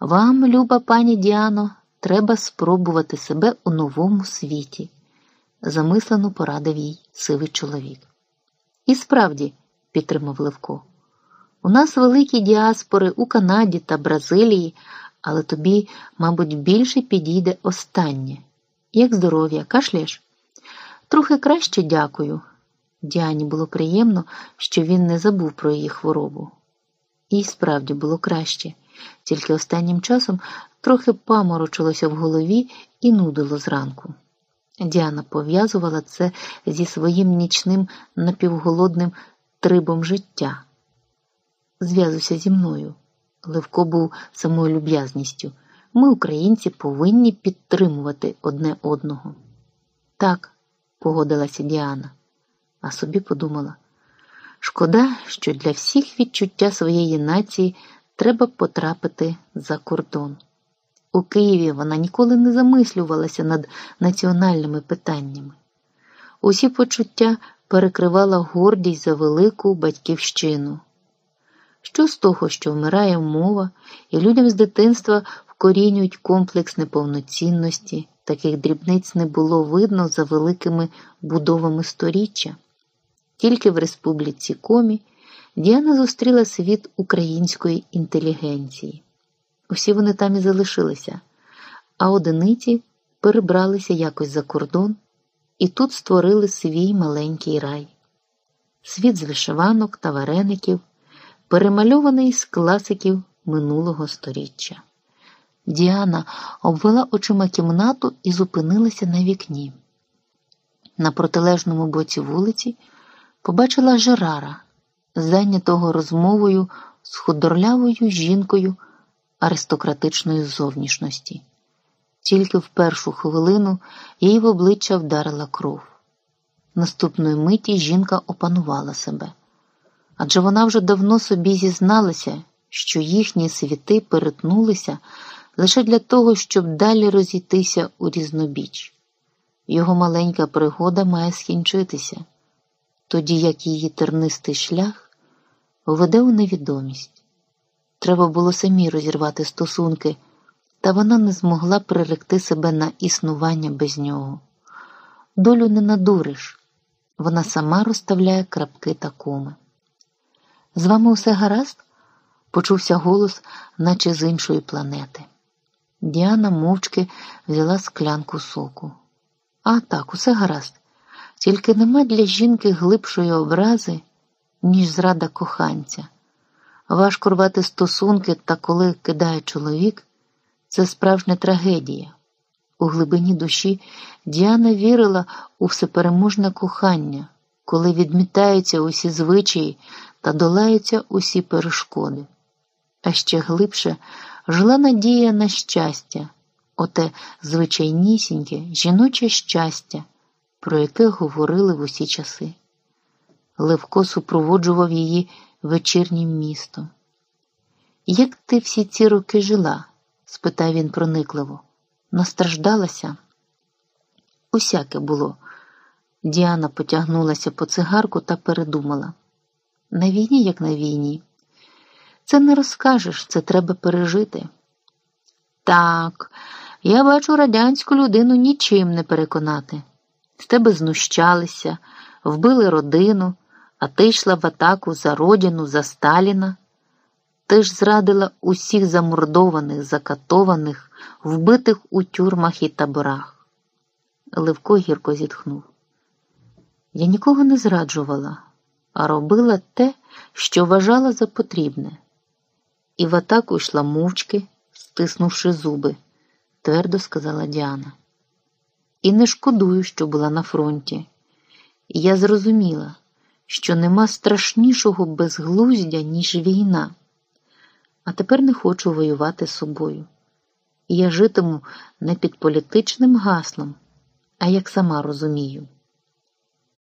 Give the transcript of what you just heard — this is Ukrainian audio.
Вам, люба пані Діано, треба спробувати себе у новому світі, замислено порадив їй сивий чоловік. І справді, підтримав Левко, у нас великі діаспори у Канаді та Бразилії, але тобі, мабуть, більше підійде останнє. Як здоров'я, кашляєш? Трохи краще дякую. Діані було приємно, що він не забув про її хворобу. І справді було краще, тільки останнім часом трохи паморочилося в голові і нудило зранку. Діана пов'язувала це зі своїм нічним напівголодним трибом життя. Зв'язуйся зі мною. Левко був самою люб'язністю. Ми, українці, повинні підтримувати одне одного. Так, погодилася Діана, а собі подумала. Шкода, що для всіх відчуття своєї нації треба потрапити за кордон. У Києві вона ніколи не замислювалася над національними питаннями. Усі почуття перекривала гордість за велику батьківщину. Що з того, що вмирає мова, і людям з дитинства вкорінюють комплекс неповноцінності, таких дрібниць не було видно за великими будовами сторіччя. Тільки в республіці Комі Діана зустріла світ української інтелігенції. Усі вони там і залишилися, а одиниці перебралися якось за кордон і тут створили свій маленький рай. Світ з вишиванок та вареників, перемальований з класиків минулого сторіччя. Діана обвела очима кімнату і зупинилася на вікні. На протилежному боці вулиці побачила Жерара, зайнятого розмовою з худорлявою жінкою аристократичної зовнішності. Тільки в першу хвилину її в обличчя вдарила кров. Наступної миті жінка опанувала себе, адже вона вже давно собі зізналася, що їхні світи перетнулися лише для того, щоб далі розійтися у різнобіч. Його маленька пригода має скінчитися, тоді як її тернистий шлях веде у невідомість. Треба було самі розірвати стосунки, та вона не змогла приректи себе на існування без нього. Долю не надуриш, вона сама розставляє крапки та коми. З вами усе гаразд? почувся голос, наче з іншої планети. Діана мовчки взяла склянку соку. А так, усе гаразд. Тільки нема для жінки глибшої образи, ніж зрада коханця. Важко рвати стосунки, та коли кидає чоловік, це справжня трагедія. У глибині душі Діана вірила у всепереможне кохання, коли відмітаються усі звичаї та долаються усі перешкоди. А ще глибше жила надія на щастя, оте звичайнісіньке жіноче щастя, про яке говорили в усі часи. Левко супроводжував її вечірнім містом. Як ти всі ці роки жила? спитав він проникливо. Настраждалася? Усяке було. Діана потягнулася по цигарку та передумала. На війні, як на війні. Це не розкажеш, це треба пережити. Так, я бачу радянську людину нічим не переконати. З тебе знущалися, вбили родину, а ти йшла в атаку за родину, за Сталіна. Ти ж зрадила усіх замордованих, закатованих, вбитих у тюрмах і таборах. Левко гірко зітхнув. Я нікого не зраджувала, а робила те, що вважала за потрібне. І в атаку йшла мовчки, стиснувши зуби, твердо сказала Діана. І не шкодую, що була на фронті. Я зрозуміла, що нема страшнішого безглуздя, ніж війна. А тепер не хочу воювати з собою. Я житиму не під політичним гаслом, а як сама розумію.